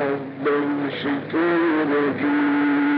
رب الشكور فيه.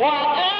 وأن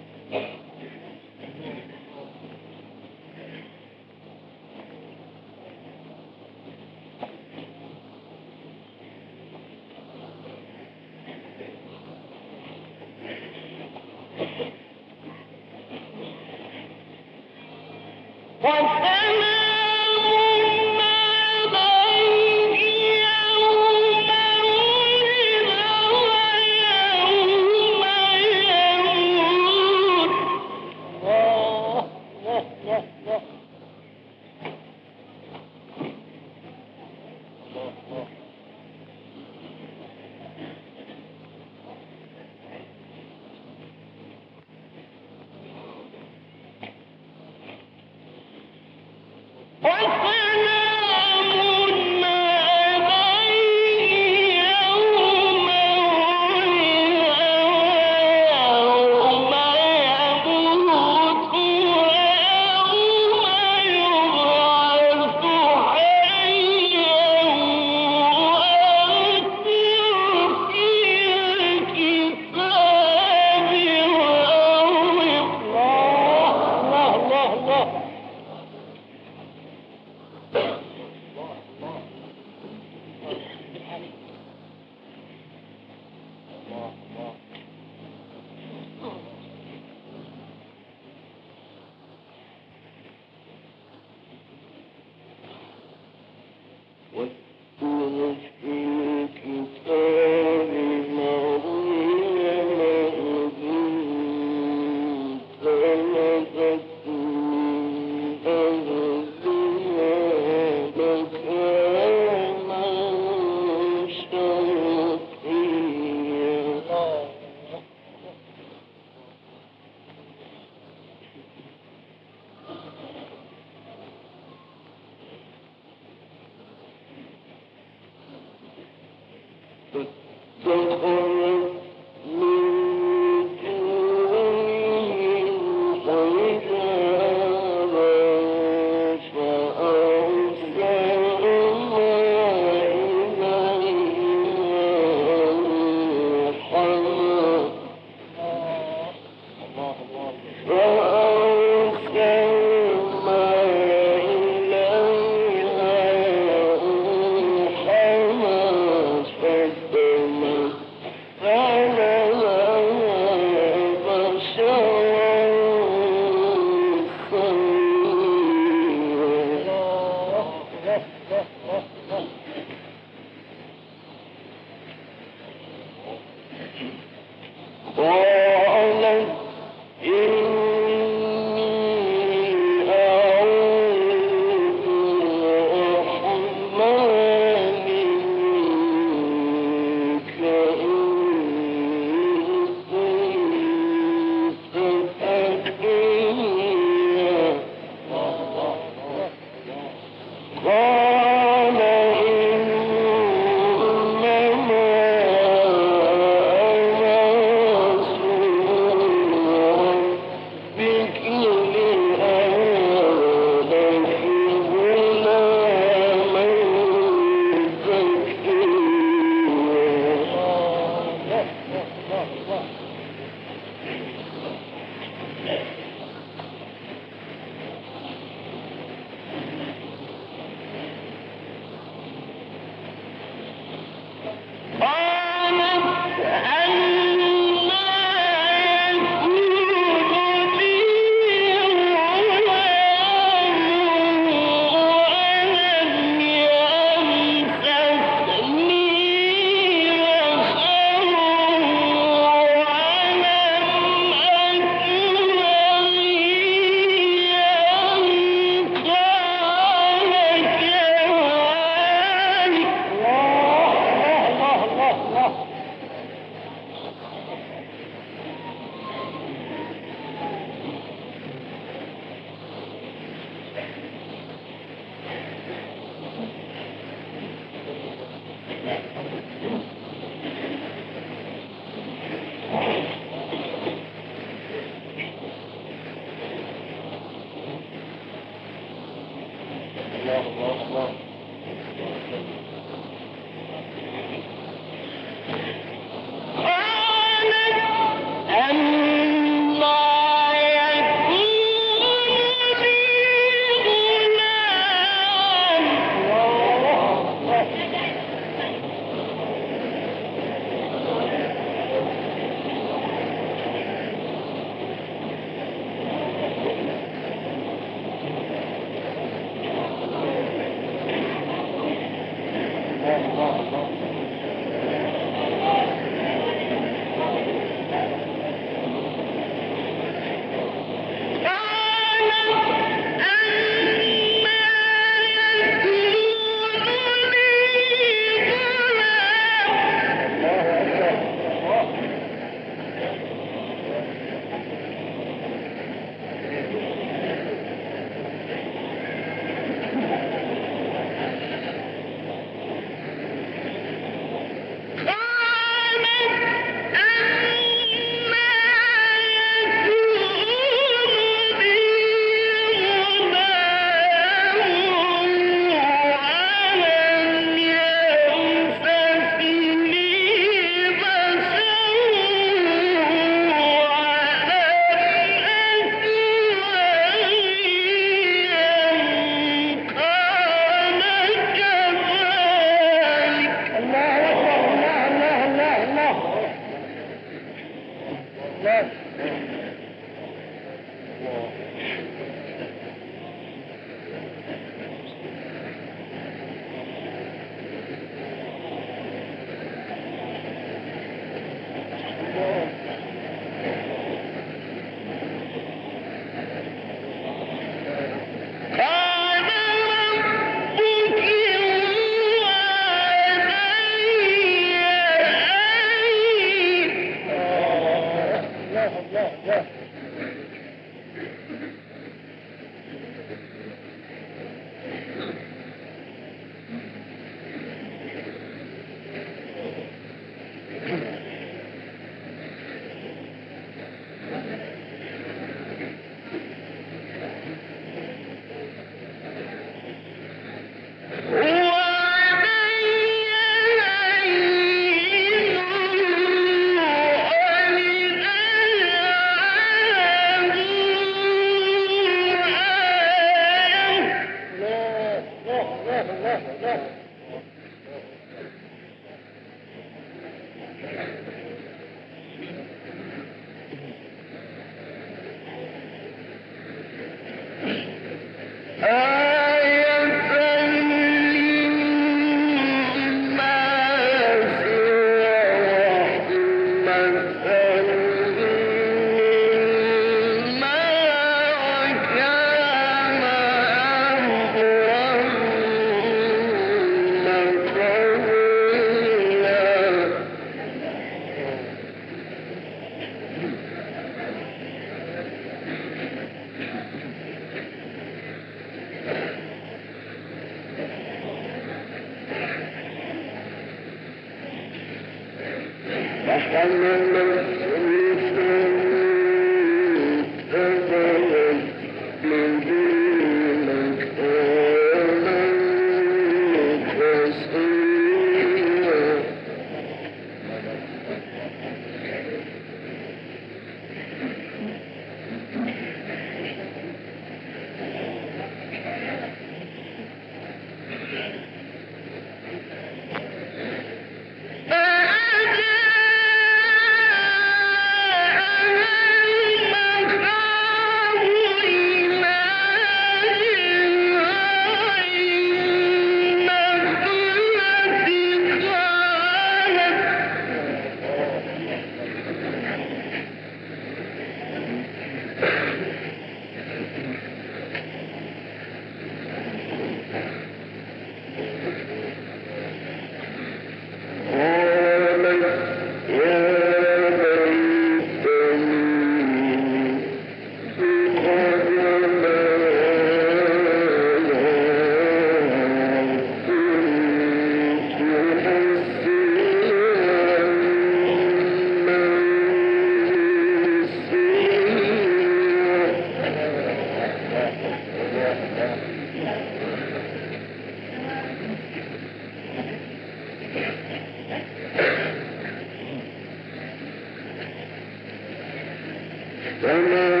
Amen.